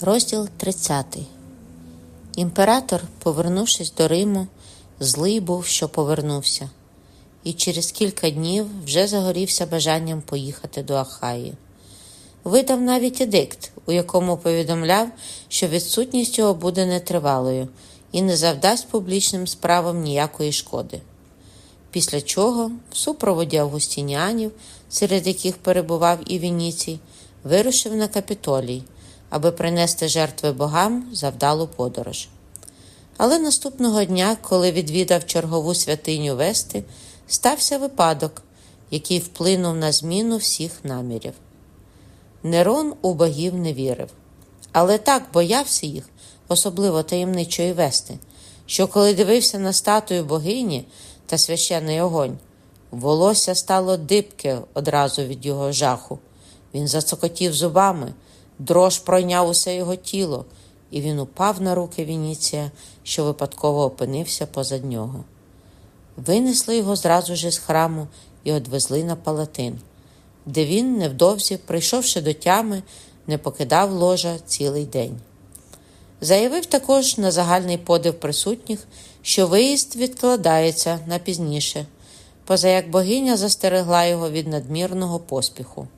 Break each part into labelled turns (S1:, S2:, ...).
S1: Розділ 30. Імператор, повернувшись до Риму, злий був, що повернувся, і через кілька днів вже загорівся бажанням поїхати до Ахаї. Видав навіть едикт, у якому повідомляв, що відсутність його буде нетривалою і не завдасть публічним справам ніякої шкоди. Після чого, в супроводі августініанів, серед яких перебував і Вініцій, вирушив на капітолій аби принести жертви богам за вдалу подорож. Але наступного дня, коли відвідав чергову святиню Вести, стався випадок, який вплинув на зміну всіх намірів. Нерон у богів не вірив, але так боявся їх, особливо таємничої вести, що коли дивився на статую богині та священний огонь, волосся стало дибке одразу від його жаху. Він зацокотів зубами. Дрож пройняв усе його тіло, і він упав на руки Вініція, що випадково опинився позад нього. Винесли його зразу ж з храму і одвезли на палатин, де він, невдовзі, прийшовши до тями, не покидав ложа цілий день. Заявив також на загальний подив присутніх, що виїзд відкладається на пізніше, поза як богиня застерегла його від надмірного поспіху.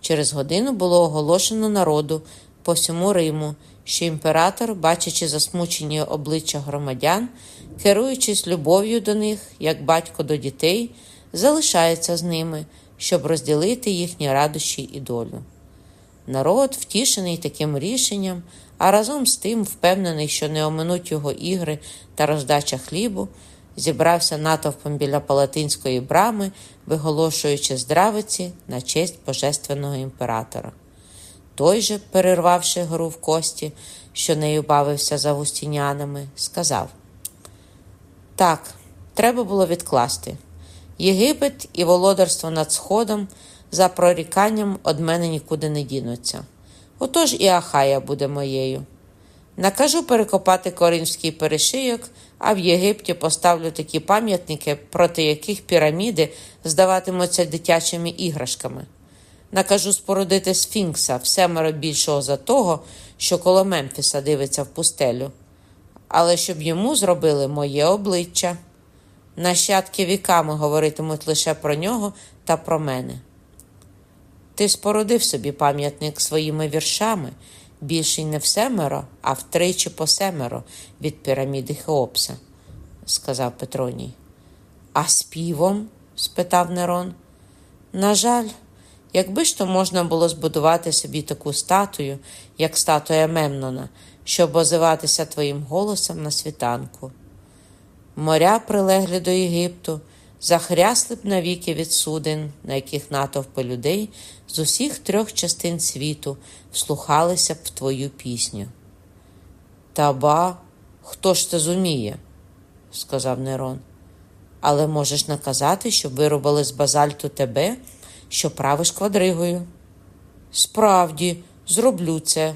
S1: Через годину було оголошено народу по всьому Риму, що імператор, бачачи засмучені обличчя громадян, керуючись любов'ю до них, як батько до дітей, залишається з ними, щоб розділити їхні радощі і долю. Народ, втішений таким рішенням, а разом з тим впевнений, що не оминуть його ігри та роздача хлібу, зібрався натовпом біля палатинської брами, виголошуючи здравиці на честь божественного імператора. Той же, перервавши гру в кості, що нею бавився за густінянами, сказав: Так, треба було відкласти. Єгипет і володарство над Сходом за проріканням од мене нікуди не дінуться. Отож і Ахая буде моєю. Накажу перекопати коринфський перешийок, а в Єгипті поставлю такі пам'ятники, проти яких піраміди здаватимуться дитячими іграшками. Накажу спорудити Сфінкса всемеро більшого за того, що коло Мемфіса дивиться в пустелю, але щоб йому зробили моє обличчя. Нащадки віками говоритимуть лише про нього та про мене. Ти спорудив собі пам'ятник своїми віршами більше не в семеро, а втричі по семеро від піраміди Хеопса, сказав Петроній. А співом? спитав Нерон. На жаль, якби ж то можна було збудувати собі таку статую, як статуя Мемнона, щоб озиватися твоїм голосом на світанку. Моря, прилеглі до Єгипту, захрясли б навіки від суден, на яких натовпи людей з усіх трьох частин світу вслухалися б в твою пісню. Та ба, хто ж це зуміє? сказав Нерон. Але можеш наказати, щоб вирубали з базальту тебе, що правиш квадригою. Справді, зроблю це.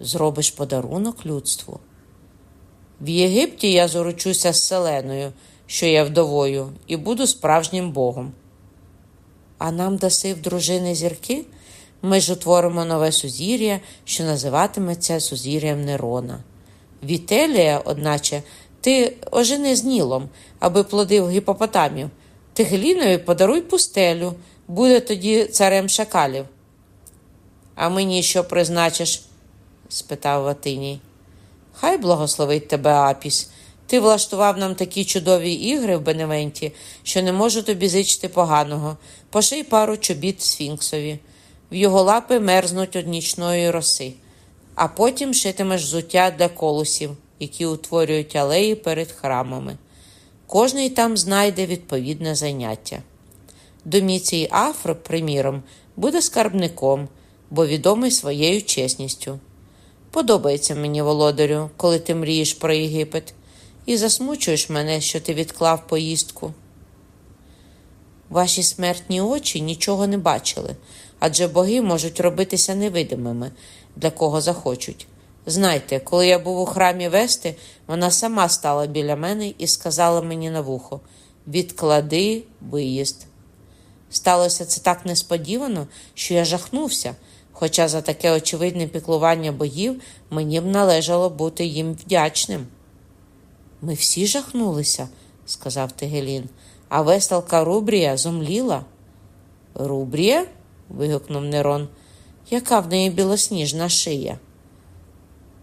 S1: Зробиш подарунок людству. В Єгипті я заручуся з Селеною, що я вдовою, і буду справжнім богом. А нам даси в дружини зірки, ми ж утворимо нове сузір'я, що називатиметься сузір'ям Нерона. Вітелія, одначе, ти ожени з Нілом, аби плодив гіпопотамів. Ти Гелінові подаруй пустелю, буде тоді царем шакалів. А мені що призначиш? спитав Ватиній. Хай благословить тебе Апіс. Ти влаштував нам такі чудові ігри в Беневенті, що не можу тобі зичити поганого. Поший пару чобіт Сфінксові. В його лапи мерзнуть од нічної роси, а потім шитимеш взуття для колосів, які утворюють алеї перед храмами. Кожний там знайде відповідне заняття. Доміцій Афр, приміром, буде скарбником, бо відомий своєю чесністю. Подобається мені, володарю, коли ти мрієш про Єгипет, і засмучуєш мене, що ти відклав поїздку. Ваші смертні очі нічого не бачили, адже боги можуть робитися невидимими, для кого захочуть. Знайте, коли я був у храмі Вести, вона сама стала біля мене і сказала мені на вухо відклади виїзд. Сталося це так несподівано, що я жахнувся, хоча за таке очевидне піклування богів мені б належало бути їм вдячним. Ми всі жахнулися, сказав Тегелін, а веселка Рубрія зомліла. Рубрія? Вигукнув Нерон. Яка в неї білосніжна шия?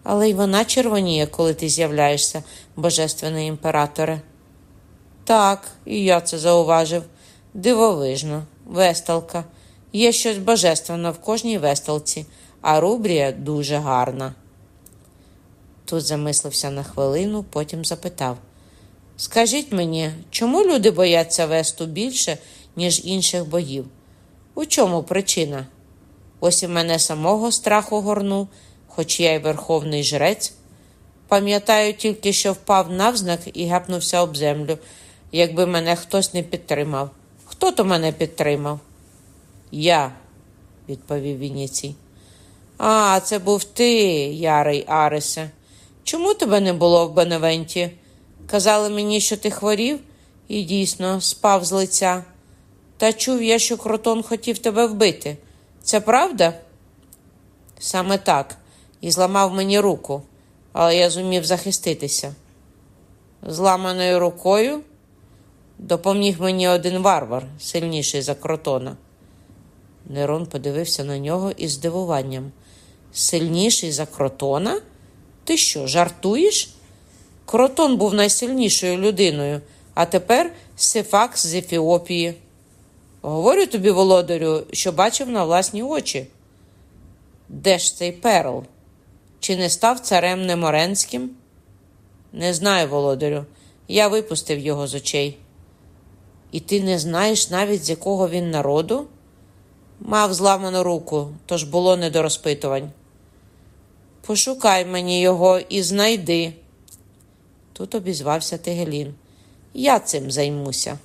S1: Але й вона червоніє, коли ти з'являєшся, божественний імператоре. Так, і я це зауважив. Дивовижно, весталка. Є щось божественне в кожній весталці, а рубрія дуже гарна. Тут замислився на хвилину, потім запитав Скажіть мені, чому люди бояться весту більше, ніж інших боїв? У чому причина? Ось і мене самого страху горнув, хоч я й верховний жрець. Пам'ятаю тільки, що впав навзнак і гепнувся об землю, якби мене хтось не підтримав. Хто то мене підтримав? Я, відповів Вініцій. А, це був ти, ярий Арисе. Чому тебе не було в Беневенті? Казали мені, що ти хворів, і дійсно спав з лиця. Та чув я, що кротон хотів тебе вбити. Це правда? Саме так, і зламав мені руку, але я зумів захиститися. Зламаною рукою допоміг мені один варвар, сильніший за кротона. Нерон подивився на нього із здивуванням. Сильніший за кротона? Ти що, жартуєш? Кротон був найсильнішою людиною, а тепер Сефакс з Ефіопії. Говорю тобі, володарю, що бачив на власні очі. Де ж цей перл? Чи не став царем Неморенським? Не знаю, володарю. Я випустив його з очей. І ти не знаєш навіть з якого він народу? Мав зламану руку, тож було не до розпитувань. Пошукай мені його і знайди. Тут обізвався Тегелін. Я цим займуся.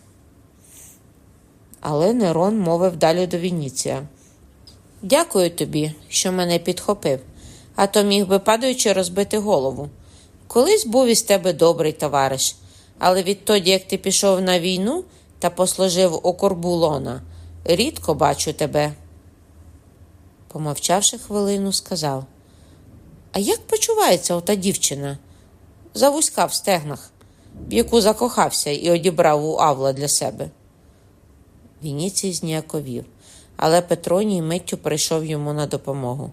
S1: Але Нерон мовив далі до Вініція. Дякую тобі, що мене підхопив, а то міг би падаючи розбити голову. Колись був із тебе добрий товариш, але відтоді, як ти пішов на війну та послужив у Корбулона, рідко бачу тебе. Помовчавши хвилину, сказав А як почувається ота дівчина? Завузька в стегнах, в яку закохався і одібрав у Авла для себе. Вініцій зніяковів, але Петроній миттю прийшов йому на допомогу.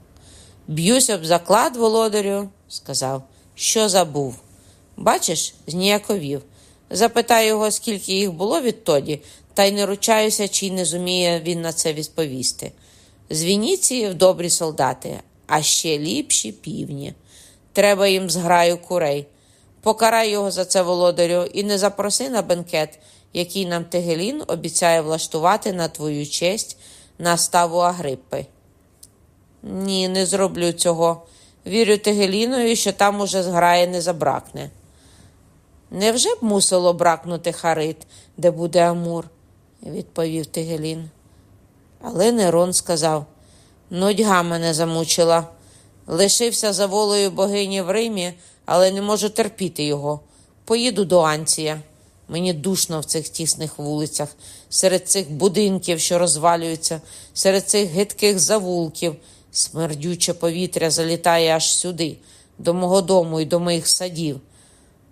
S1: Б'юся б заклад, володарю, сказав, що забув. Бачиш, зніяковів. Запитай його, скільки їх було відтоді, та й не ручаюся, чи не зуміє він на це відповісти. З Вініції добрі солдати, а ще ліпші півні. Треба їм зграю курей. Покарай його за це, володарю, і не запроси на бенкет, який нам Тегелін обіцяє влаштувати на твою честь на ставу Агриппи. Ні, не зроблю цього. Вірю Тегелінові, що там уже зграє не забракне. Невже б мусило бракнути Харит, де буде Амур? відповів Тегелін. Але Нерон сказав нудьга мене замучила. Лишився за волею богині в Римі, але не можу терпіти його. Поїду до Анція. Мені душно в цих тісних вулицях, серед цих будинків, що розвалюються, серед цих гидких завулків. Смердюче повітря залітає аж сюди, до мого дому і до моїх садів.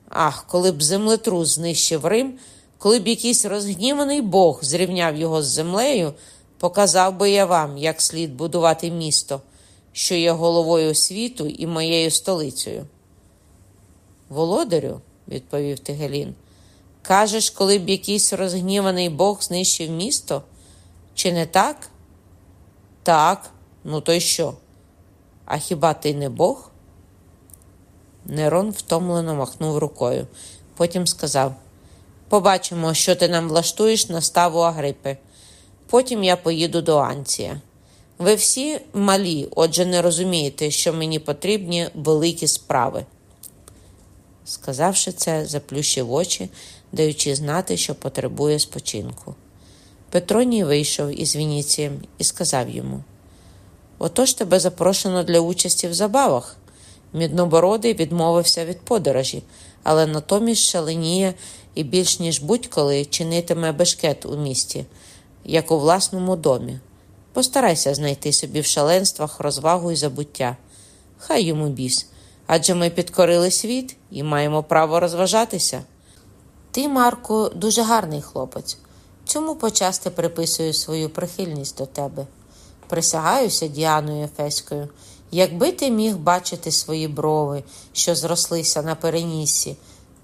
S1: Ах, коли б землетрус знищив Рим, коли б якийсь розгніваний Бог зрівняв його з землею, показав би я вам, як слід будувати місто, що є головою світу і моєю столицею. Володарю, відповів Тигелін, кажеш, коли б якийсь розгніваний Бог знищив місто? Чи не так? Так, ну то й що? А хіба ти не Бог? Нерон втомлено махнув рукою. Потім сказав: Побачимо, що ти нам влаштуєш на ставу Агрипи. Потім я поїду до Анція. Ви всі малі, отже, не розумієте, що мені потрібні великі справи. Сказавши це, заплющив очі, даючи знати, що потребує спочинку. Петроній вийшов із Вініцієм і сказав йому: Отож тебе запрошено для участі в забавах. Міднобородий відмовився від подорожі, але натомість шаленіє і більш ніж будь-коли чинитиме бешкет у місті. як у власному домі. Постарайся знайти собі в шаленствах розвагу і забуття. Хай йому біс. Адже ми підкорили світ і маємо право розважатися. Ти, Марку, дуже гарний хлопець. Цьому почасти приписую свою прихильність до тебе. Присягаюся Діаною Ефеською, якби ти міг бачити свої брови, що зрослися на переніссі,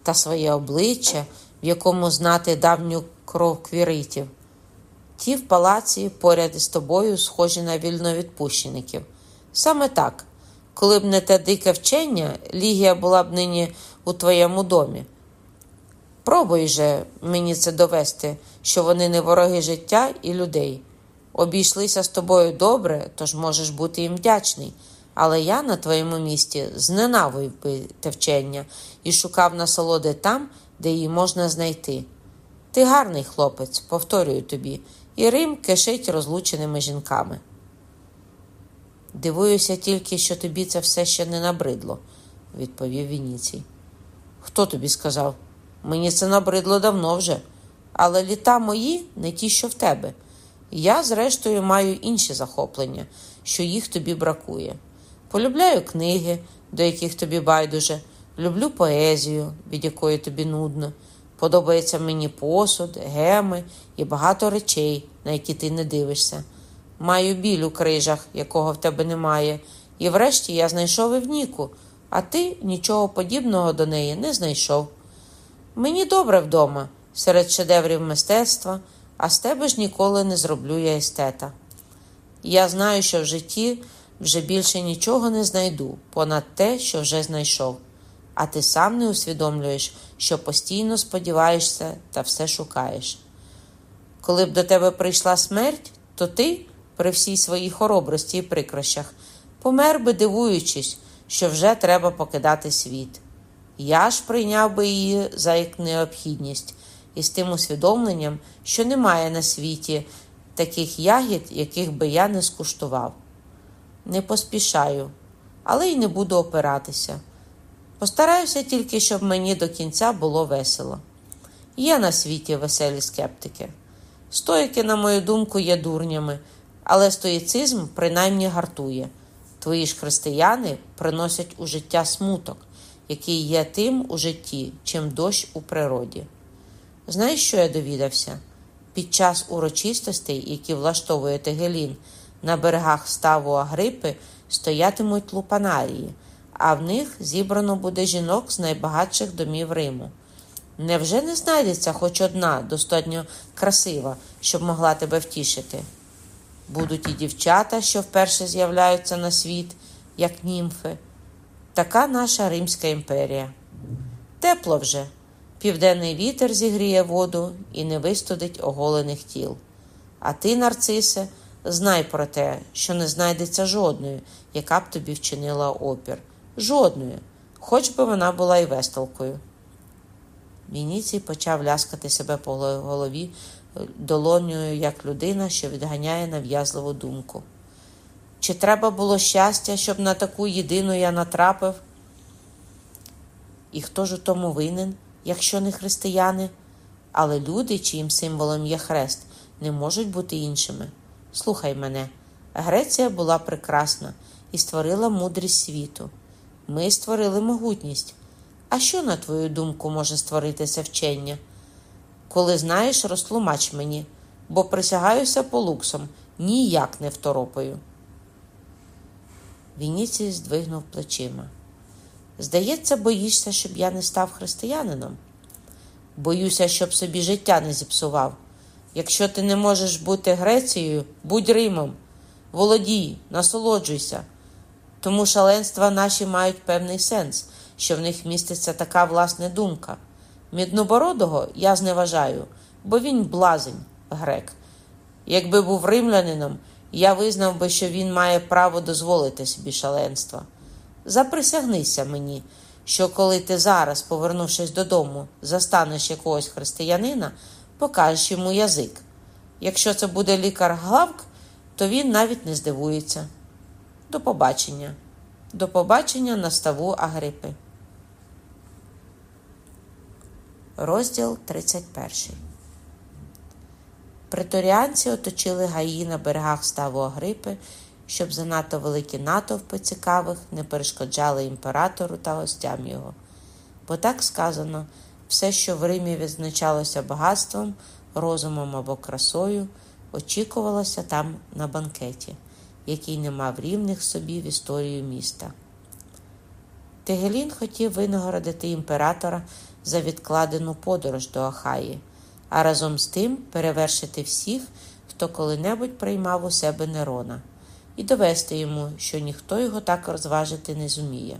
S1: та своє обличчя, в якому знати давню кров квіритів. Ті в палаці поряд із тобою схожі на вільновідпущеників. Саме так, коли б не те дике вчення, Лігія була б нині у твоєму домі. Пробуй же мені це довести, що вони не вороги життя і людей. Обійшлися з тобою добре, тож можеш бути їм вдячний. Але я на твоєму місці зненавив би те вчення і шукав насолоди там, де її можна знайти. Ти гарний хлопець, повторюю тобі, і Рим кишить розлученими жінками. Дивуюся тільки, що тобі це все ще не набридло, відповів Вініцій. Хто тобі сказав? Мені це набридло давно вже, але літа мої не ті, що в тебе. Я, зрештою, маю інші захоплення, що їх тобі бракує. Полюбляю книги, до яких тобі байдуже, люблю поезію, від якої тобі нудно. Подобається мені посуд, геми і багато речей, на які ти не дивишся. Маю біль у крижах, якого в тебе немає, і врешті я знайшов Евніку, а ти нічого подібного до неї не знайшов. Мені добре вдома, серед шедеврів мистецтва, а з тебе ж ніколи не зроблю я естета. Я знаю, що в житті вже більше нічого не знайду, понад те, що вже знайшов, а ти сам не усвідомлюєш, що постійно сподіваєшся та все шукаєш. Коли б до тебе прийшла смерть, то ти, при всій своїй хоробрості і прикрощах, помер би, дивуючись, що вже треба покидати світ. Я ж прийняв би її за як необхідність і з тим усвідомленням, що немає на світі таких ягід, яких би я не скуштував. Не поспішаю, але й не буду опиратися. Постараюся тільки, щоб мені до кінця було весело. Є на світі веселі скептики. Стоїки, на мою думку, є дурнями, але стоїцизм принаймні гартує. Твої ж християни приносять у життя смуток, який є тим у житті, чим дощ у природі. Знаєш, що я довідався? Під час урочистостей, які влаштовує Тегелін, на берегах ставу Агрипи стоятимуть лупанарії, а в них зібрано буде жінок з найбагатших домів Риму. Невже не знайдеться хоч одна достатньо красива, щоб могла тебе втішити? Будуть і дівчата, що вперше з'являються на світ, як німфи. Така наша Римська імперія. Тепло вже. Південний вітер зігріє воду і не вистудить оголених тіл. А ти, нарцисе, знай про те, що не знайдеться жодної, яка б тобі вчинила опір. Жодної, хоч би вона була і весталкою. Вініцій почав ляскати себе по голові долонею, як людина, що відганяє нав'язливу думку. Чи треба було щастя, щоб на таку єдину я натрапив? І хто ж у тому винен, якщо не християни? Але люди, чиїм символом є хрест, не можуть бути іншими. Слухай мене, Греція була прекрасна і створила мудрість світу. Ми створили могутність. А що, на твою думку, може створити це вчення? Коли знаєш, розтлумач мені, бо присягаюся полуксом, ніяк не второпаю. Вініцій здвигнув плечима. Здається, боїшся, щоб я не став християнином. Боюся, щоб собі життя не зіпсував. Якщо ти не можеш бути Грецією, будь Римом, володій, насолоджуйся. Тому шаленства наші мають певний сенс, що в них міститься така власна думка. Міднобородого я зневажаю, бо він блазень, грек. Якби був римлянином, я визнав би, що він має право дозволити собі шаленства. Заприсягнися мені, що коли ти зараз, повернувшись додому, застанеш якогось християнина, покажеш йому язик. Якщо це буде лікар Главк, то він навіть не здивується. До побачення. До побачення на ставу Агрипи. Розділ 31 Преторіанці оточили гаї на берегах ставу Агрипи, щоб занадто великі натовпи цікавих не перешкоджали імператору та гостям його. Бо так сказано, все, що в Римі відзначалося багатством, розумом або красою, очікувалося там на банкеті, який не мав рівних собі в історію міста. Тегелін хотів винагородити імператора за відкладену подорож до Ахаї, а разом з тим перевершити всіх, хто коли-небудь приймав у себе Нерона, і довести йому, що ніхто його так розважити не зуміє.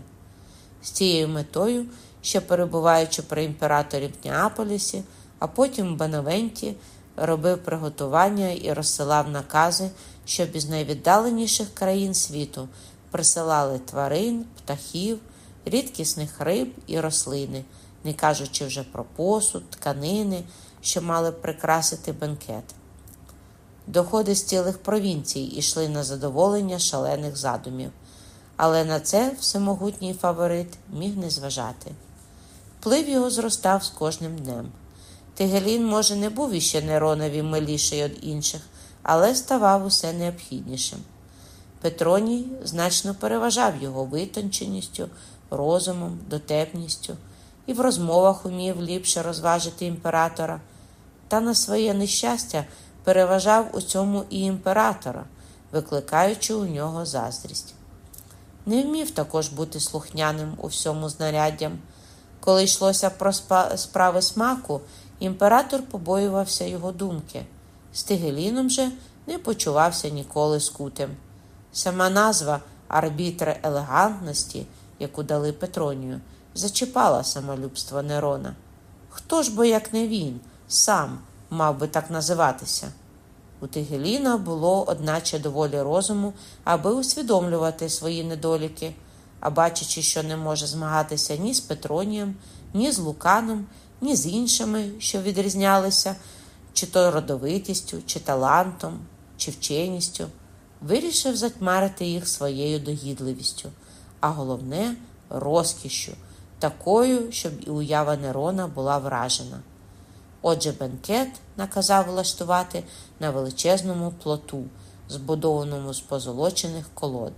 S1: З цією метою, що перебуваючи при імператорі в Неаполісі, а потім в Беневенті, робив приготування і розсилав накази, щоб із найвіддаленіших країн світу присилали тварин, птахів, рідкісних риб і рослини, не кажучи вже про посуд, тканини, що мали прикрасити бенкет. Доходи з цілих провінцій ішли на задоволення шалених задумів, але на це всемогутній фаворит міг не зважати. Вплив його зростав з кожним днем. Тигелін, може, не був іще Неронові миліший від інших, але ставав усе необхіднішим. Петроній значно переважав його витонченістю, розумом, дотепністю і в розмовах умів ліпше розважити імператора, та на своє нещастя переважав у цьому і імператора, викликаючи у нього заздрість. Не вмів також бути слухняним у всьому знаряддям. Коли йшлося про справи смаку, імператор побоювався його думки. З Тигеліном же не почувався ніколи скутим. Сама назва арбітра елегантності, яку дали Петронію, зачіпала самолюбство Нерона. Хто ж бо, як не він, сам мав би так називатися? У Тигеліна було, одначе, доволі розуму, аби усвідомлювати свої недоліки, а бачачи, що не може змагатися ні з Петронієм, ні з Луканом, ні з іншими, що відрізнялися, чи то родовитістю, чи талантом, чи вченістю, вирішив затьмарити їх своєю догідливістю, а головне розкішшю, такою, щоб і уява Нерона була вражена. Отже, бенкет наказав влаштувати на величезному плоту, збудованому з позолочених колод.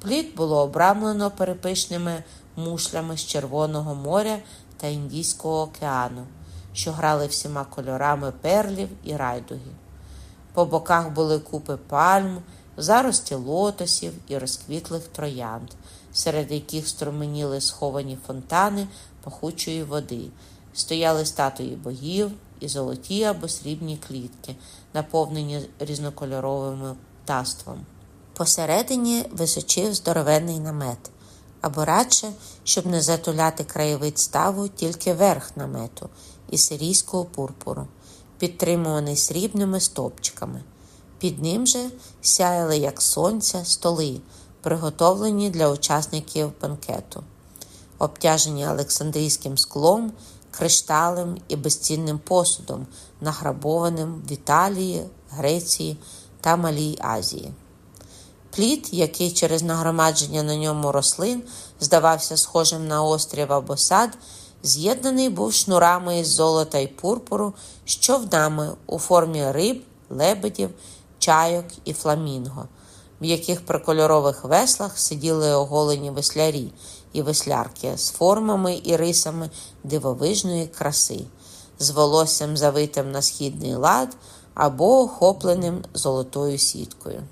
S1: Пліт було обрамлено перепишними мушлями з Червоного моря та Індійського океану, що грали всіма кольорами перлів і райдугів. По боках були купи пальм, зарості лотосів і розквітлих троянд, серед яких струменіли сховані фонтани пахучої води, стояли статуї богів і золоті або срібні клітки, наповнені різнокольоровим птаством. Посередині височив здоровенний намет, або радше, щоб не затуляти краєвид ставу тільки верх намету із сирійського пурпуру, підтримуваний срібними стовпчиками. Під ним же сяяли, як сонця, столи, приготовлені для учасників банкету, обтяжені Олександрійським склом, кришталем і безцінним посудом, награбованим в Італії, Греції та Малій Азії. Плід, який через нагромадження на ньому рослин здавався схожим на острів або сад, з'єднаний був шнурами із золота й пурпуру, з човнами у формі риб, лебедів, чайок і фламінго, в яких при кольорових веслах сиділи оголені веслярі і веслярки з формами і рисами дивовижної краси, з волоссям завитим на східний лад або охопленим золотою сіткою.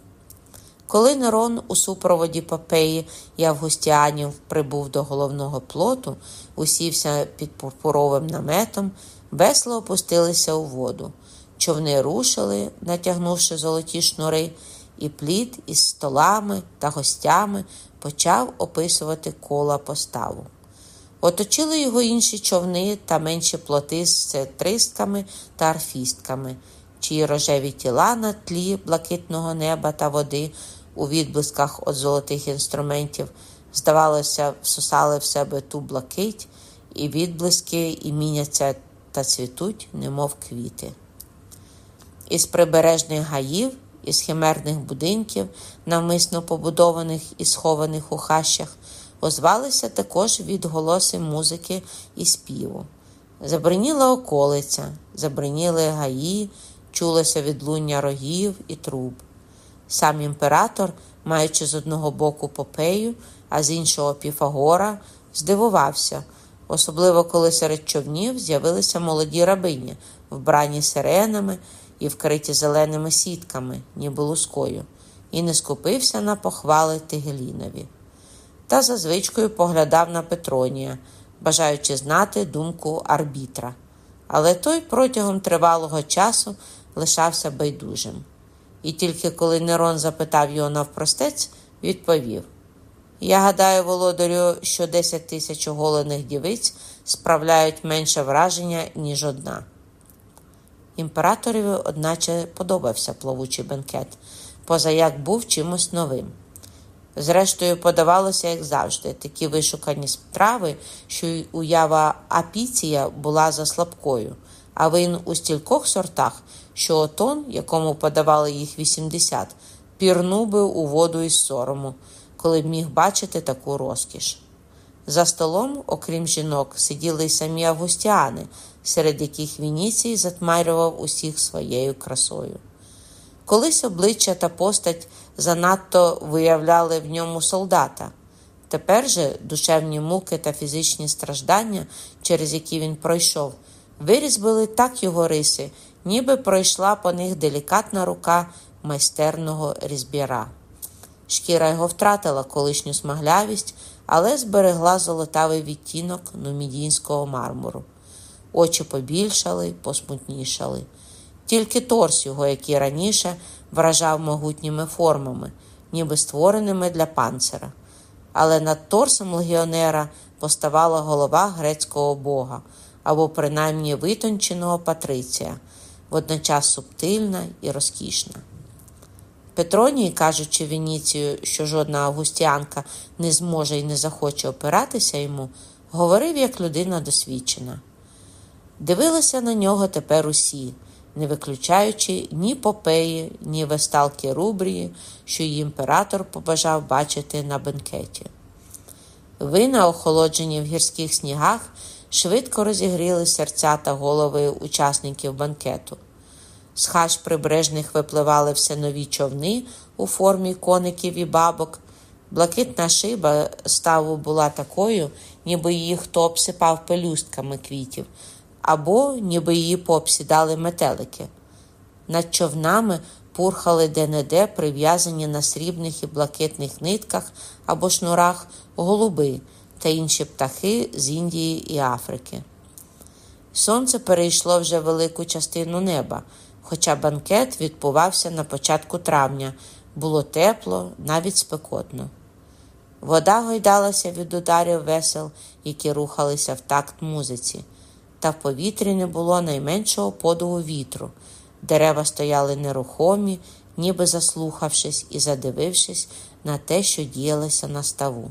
S1: Коли Нерон у супроводі Попеї і Августіанів прибув до головного плоту, усівся під пурпуровим наметом, весло опустилися у воду. Човни рушили, натягнувши золоті шнури, і плід із столами та гостями почав описувати кола поставу. Оточили його інші човни та менші плоти з цетристками та арфістками, чиї рожеві тіла на тлі блакитного неба та води у відблисках від золотих інструментів, здавалося, всосали в себе ту блакить, і відблиски і міняться та цвітуть, немов квіти. Із прибережних гаїв, із химерних будинків, навмисно побудованих і схованих у хащах, озвалися також відголоси музики і співу. Забриніла околиця, забриніли гаї, чулося відлуння рогів і труб. Сам імператор, маючи з одного боку попею, а з іншого піфагора, здивувався, особливо коли серед човнів з'явилися молоді рабині, вбрані сиренами і вкриті зеленими сітками, ніби лускою, і не скупився на похвали Тигелінові. Та за звичкою поглядав на Петронія, бажаючи знати думку арбітра. Але той протягом тривалого часу лишався байдужим. І тільки коли Нерон запитав його навпростець, відповів: Я гадаю, володарю, що 10 тисяч оголених дівиць справляють менше враження, ніж одна. Імператорові, одначе, подобався плавучий бенкет, позаяк був чимось новим. Зрештою, подавалося, як завжди, такі вишукані страви, що й уява апіція була за слабкою, а вин у стількох сортах, що отон, якому подавали їх 80, пірнув би у воду із сорому, коли б міг бачити таку розкіш. За столом, окрім жінок, сиділи й самі августіани, серед яких Вініцій затмарював усіх своєю красою. Колись обличчя та постать занадто виявляли в ньому солдата. Тепер же душевні муки та фізичні страждання, через які він пройшов, вирізбили так його риси, ніби пройшла по них делікатна рука майстерного різбіра. Шкіра його втратила колишню смаглявість, але зберегла золотавий відтінок нумідійського мармуру. Очі побільшали, посмутнішали. Тільки торс його, який раніше вражав могутніми формами, ніби створеними для панцира. Але над торсом легіонера поставала голова грецького бога або принаймні витонченого патриція, водночас субтильна і розкішна. Петроній, кажучи Веніцію, що жодна августіанка не зможе і не захоче опиратися йому, говорив як людина досвідчена. Дивилися на нього тепер усі не виключаючи ні попеї, ні весталки Рубрії, що її імператор побажав бачити на бенкеті. Вина, охолоджені в гірських снігах, швидко розігріли серця та голови учасників банкету. З хаш прибережних випливали все нові човни у формі коників і бабок. Блакитна шиба ставу була такою, ніби її хто обсипав пелюстками квітів, або ніби її пообсідали метелики. Над човнами пурхали де-не-де прив'язані на срібних і блакитних нитках або шнурах голуби та інші птахи з Індії і Африки. Сонце перейшло вже велику частину неба, хоча банкет відбувався на початку травня, було тепло, навіть спекотно. Вода гойдалася від ударів весел, які рухалися в такт музиці та в повітрі не було найменшого подугу вітру. Дерева стояли нерухомі, ніби заслухавшись і задивившись на те, що діялося на ставу.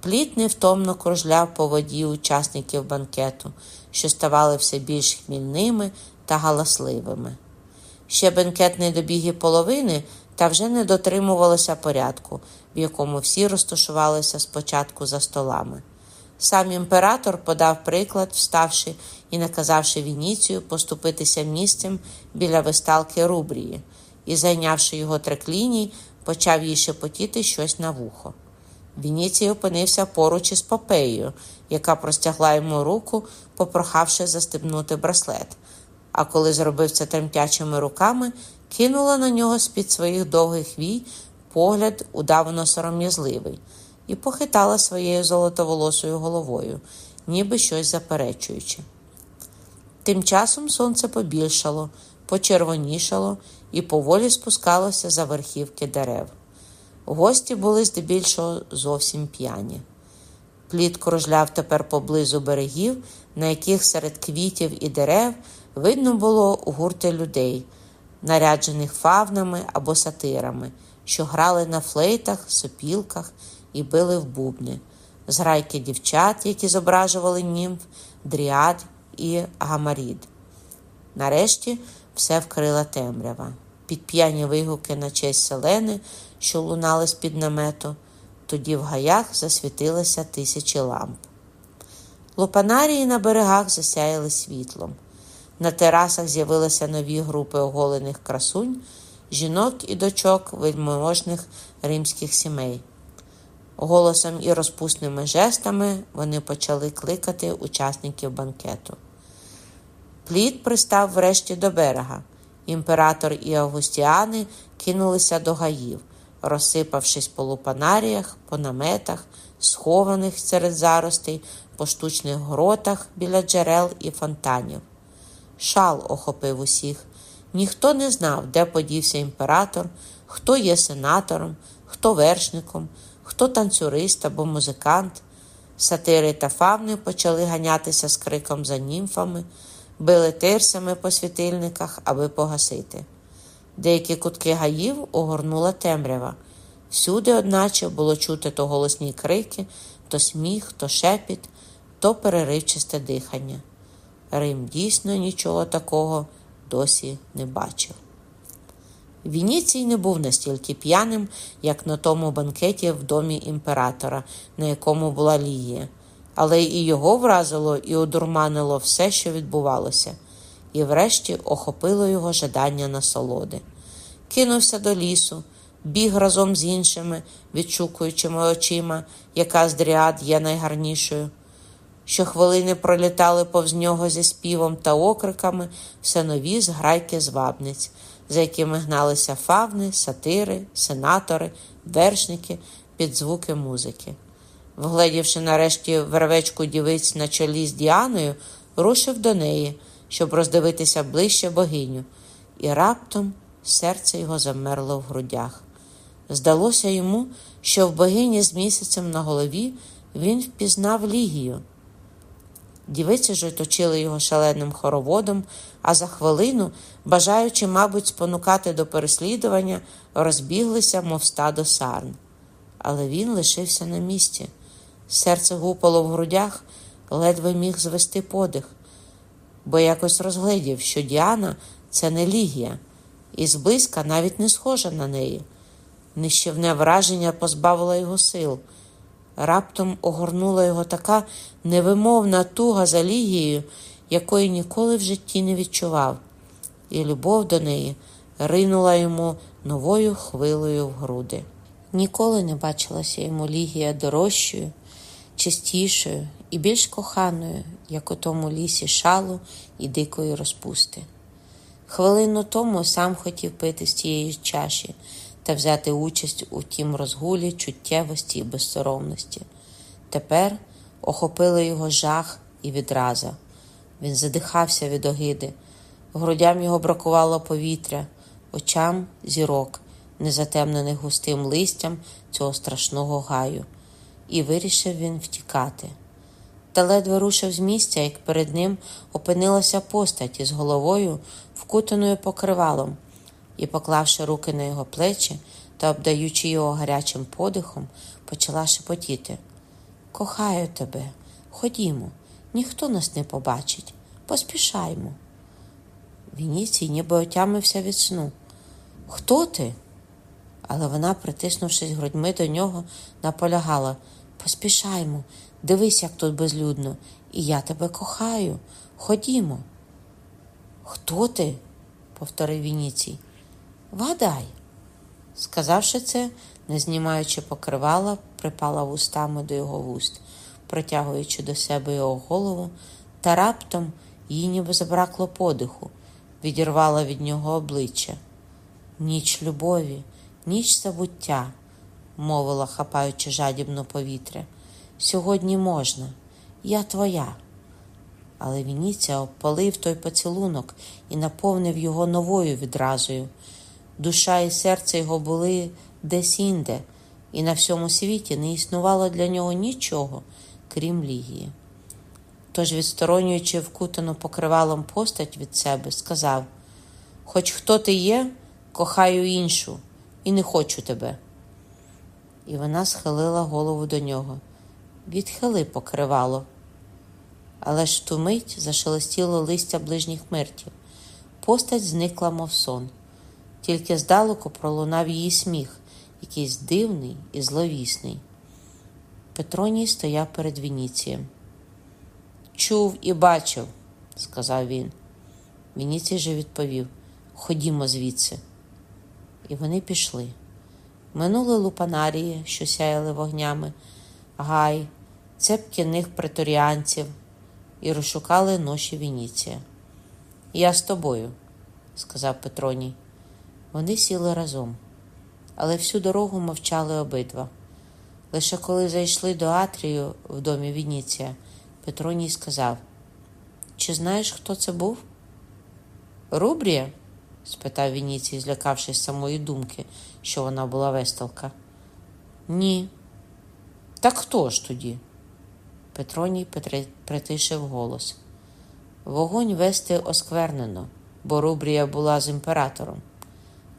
S1: Пліт невтомно кружляв по воді учасників банкету, що ставали все більш хмільними та галасливими. Ще бенкет не добіг і половини, та вже не дотримувалося порядку, в якому всі розташувалися спочатку за столами. Сам імператор подав приклад, вставши і наказавши Вініцію поступитися місцем біля висталки Рубрії, і, зайнявши його трекліній, почав їй шепотіти щось на вухо. Вініцій опинився поруч із Попеєю, яка простягла йому руку, попрохавши застебнути браслет. А коли зробив це тремтячими руками, кинула на нього з-під своїх довгих вій погляд удавано сором'язливий і похитала своєю золотоволосою головою, ніби щось заперечуючи. Тим часом сонце побільшало, почервонішало і поволі спускалося за верхівки дерев. Гості були здебільшого зовсім п'яні. Плід кружляв тепер поблизу берегів, на яких серед квітів і дерев видно було гурти людей, наряджених фавнами або сатирами, що грали на флейтах, сопілках і били в бубни, зграйки дівчат, які зображували німф, дріад і гамарід. Нарешті все вкрила темрява. Під п'яні вигуки на честь селени, що лунали з під намету, тоді в гаях засвітилися тисячі ламп. Лупанарії на берегах засяяли світлом. На терасах з'явилися нові групи оголених красунь, жінок і дочок вельможних римських сімей. Голосом і розпусними жестами вони почали кликати учасників банкету. Плід пристав врешті до берега. Імператор і Августіани кинулися до гаїв, розсипавшись по лупанаріях, по наметах, схованих серед заростей, по штучних гротах біля джерел і фонтанів. Шал охопив усіх. Ніхто не знав, де подівся імператор, хто є сенатором, хто вершником, хто танцюрист або музикант. Сатири та фавни почали ганятися з криком за німфами, били тирсами по світильниках, аби погасити. Деякі кутки гаїв огорнула темрява. Всюди, одначе, було чути то голосні крики, то сміх, то шепіт, то переривчисте дихання. Рим дійсно нічого такого досі не бачив. Вініцій не був настільки п'яним, як на тому банкеті в домі імператора, на якому була Лігія, але і його вразило і одурманило все, що відбувалося, і врешті охопило його жадання насолоди. Кинувся до лісу, біг разом з іншими, відшукуючими очима, яка з дріад є найгарнішою. Щохвилини пролітали повз нього зі співом та окриками все нові зграйки звабниць, за якими гналися фавни, сатири, сенатори, вершники під звуки музики. Вгледівши нарешті вервечку дівиць на чолі з Діаною, рушив до неї, щоб роздивитися ближче богиню, і раптом серце його замерло в грудях. Здалося йому, що в богині з місяцем на голові він впізнав Лігію. Дівиці ж оточили його шаленим хороводом, а за хвилину, бажаючи, мабуть, спонукати до переслідування, розбіглися, мов стадо сарн. Але він лишився на місці. Серце гупало в грудях, ледве міг звести подих, бо якось розглядів, що Діана це не Лігія, і зблизька навіть не схожа на неї. Нищівне враження позбавило його сил. Раптом огорнула його така невимовна туга за Лігією, якої ніколи в житті не відчував, і любов до неї ринула йому новою хвилею в груди. Ніколи не бачилася йому Лігія дорожчою, чистішою і більш коханою, як у тому лісі шалу і дикої розпусти. Хвилину тому сам хотів пити з тієї чаші та взяти участь у тім розгулі чуттєвості і безсоромності. Тепер охопили його жах і відраза. Він задихався від огиди, грудям його бракувало повітря, очам зірок, незатемнених густим листям цього страшного гаю, і вирішив він втікати. Та ледве рушив з місця, як перед ним опинилася постать із головою, вкутаною покривалом і, поклавши руки на його плечі та обдаючи його гарячим подихом, почала шепотіти Кохаю тебе, ходімо, ніхто нас не побачить, поспішаймо. Вініцій ніби отямився від сну. Хто ти? Але вона, притиснувшись грудьми до нього, наполягала Поспішаймо, дивись, як тут безлюдно, і я тебе кохаю. Ходімо. Хто ти? повторив Вініцій. Вгадай. Сказавши це, не знімаючи покривала, припала вустами до його вуст, притягуючи до себе його голову, та раптом їй ніби забракло подиху, відірвала від нього обличчя. Ніч любові, ніч забуття, мовила, хапаючи жадібно повітря. Сьогодні можна, я твоя. Але Вініця обпалив той поцілунок і наповнив його новою відразою. Душа і серце його були десь інде, і на всьому світі не існувало для нього нічого, крім Лігії. Тож, відсторонюючи вкутану покривалом постать від себе, сказав: Хоч хто ти є, кохаю іншу, і не хочу тебе. І вона схилила голову до нього. Відхили покривало. Але ж ту мить зашелестіло листя ближніх мертів. Постать зникла, мов сон тільки здалеку пролунав її сміх, якийсь дивний і зловісний. Петроній стояв перед Вініцієм. Чув і бачив, сказав він. Вініцій же відповів Ходімо звідси. І вони пішли. Минули лупанарії, що сяяли вогнями, гай, цепки них преторіанців, і розшукали ноші Вініція. Я з тобою, сказав Петроній. Вони сіли разом, але всю дорогу мовчали обидва. Лише коли зайшли до Атрію в домі Вініція, Петроній сказав: Чи знаєш, хто це був? Рубрія? спитав Вініцій, злякавшись самої думки, що вона була весталка. Ні. Так хто ж тоді? Петроній притишив голос. Вогонь вести осквернено, бо Рубрія була з імператором,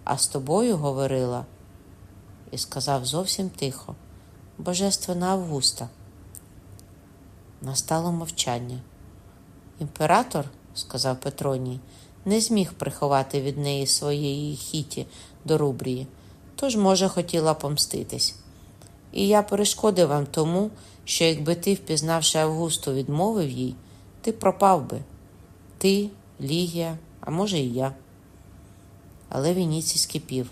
S1: а з тобою говорила, і сказав зовсім тихо, Божественна Августа. Настало мовчання. Імператор, сказав Петроній, не зміг приховати від неї своєї хіті до Рубрії, тож, може, хотіла помститись. І я перешкодив вам тому, що якби ти, впізнавши Августу, відмовив їй, ти пропав би. Ти, Лігія, а може, і я. Але Вініцій скипів.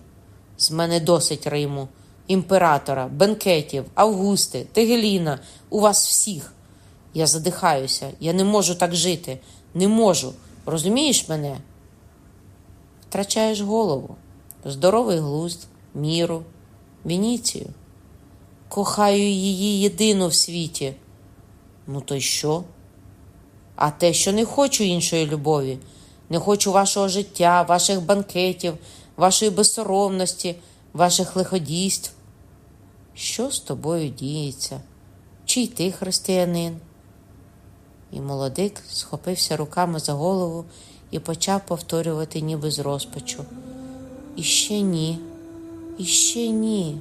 S1: З мене досить Риму, імператора, бенкетів, Августи, Тегеліна, у вас всіх. Я задихаюся, я не можу так жити, не можу. Розумієш мене? Втрачаєш голову, здоровий глузд, міру, Вініцію. Кохаю її єдину в світі. Ну, то й що? А те, що не хочу іншої любові, не хочу вашого життя, ваших банкетів, вашої безсоромності, ваших лиходійств. Що з тобою діється? Чий ти християнин? І молодик схопився руками за голову і почав повторювати ніби з розпачу. Іще ні, іще ні.